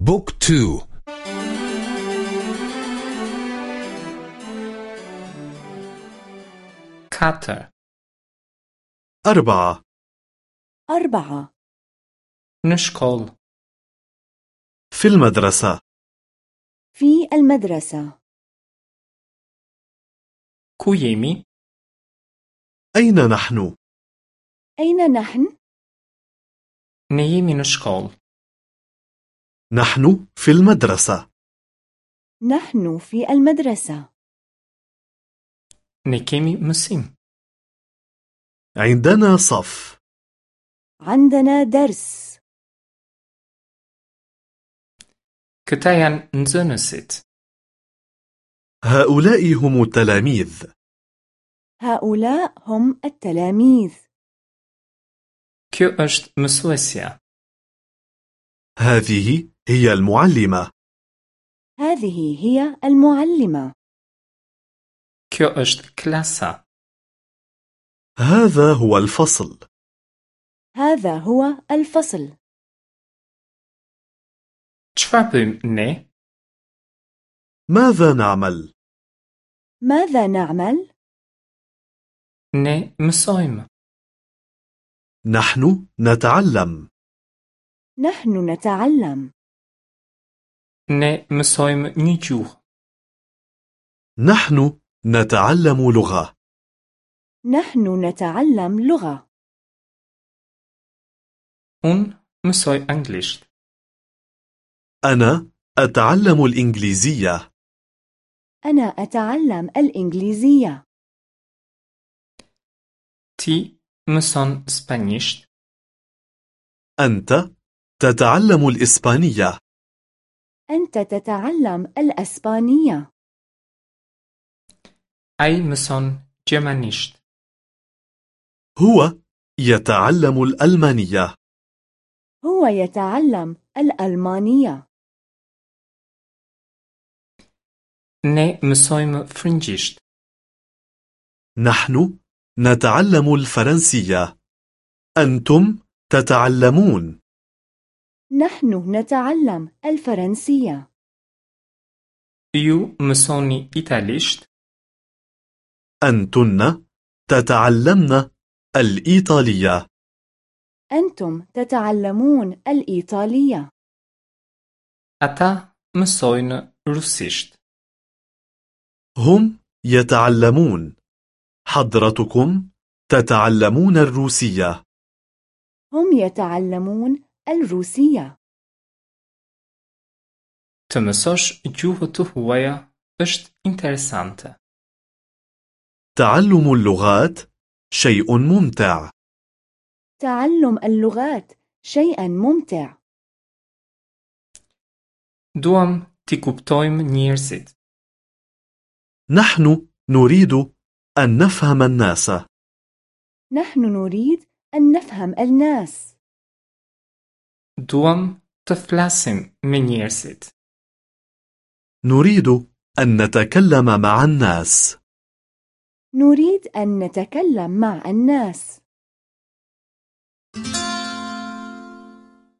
Book two. Katër. أربعة. أربعة. Në shkollë. في المدرسة. في المدرسة. Ku jemi? أين نحن؟ أين نحن؟ نيمي نشكول. نحن في المدرسة. نحن في المدرسة. نكيمي مسيم. عندنا صف. عندنا درس. كتايان نزنست هؤلاء هم التلاميذ. هؤلاء هم التلاميذ. Kjo është mësuesja. هذه هي المعلمة. هذه هي المعلمة. Kjo është klasa. هذا هو الفصل. هذا هو الفصل. Çfarë bëjmë ne? ماذا نعمل؟ ماذا نعمل؟ Ne mësojmë. نحن نتعلم. نحن نتعلم. Ne mësojmë një gjuhë. نحن نتعلم لغة. نحن نتعلم لغة. Unë mësoj anglisht. أنا أتعلم الإنجليزية. أنا أتعلم الإنجليزية. Ti mëson spanjisht. أنت تتعلم الإسبانية. أنت تتعلم الأسبانية. Ai mëson gjermanisht. هو يتعلم الألمانية. هو يتعلم الألمانية. ني مسويم فرنجيشت نحن نتعلم الفرنسية. أنتم تتعلمون. نحن نتعلم الفرنسية. يو مسوني إيطاليشت أنتن تتعلمن الإيطالية. أنتم تتعلمون الإيطالية. أتا مسوين روسيشت هم يتعلمون. حضرتكم تتعلمون الروسية. هم يتعلمون الروسية. تمسوش جوه تو هوايا اشت انترسانت. تعلم اللغات شيء ممتع. تعلم اللغات شيئا ممتع. Duam t'i kuptojmë njerëzit. نحن نريد أن نفهم الناس. نحن نريد أن نفهم الناس. Duam të flasim me njerëzit. نريد أن نتكلم مع الناس. نريد أن نتكلم مع الناس.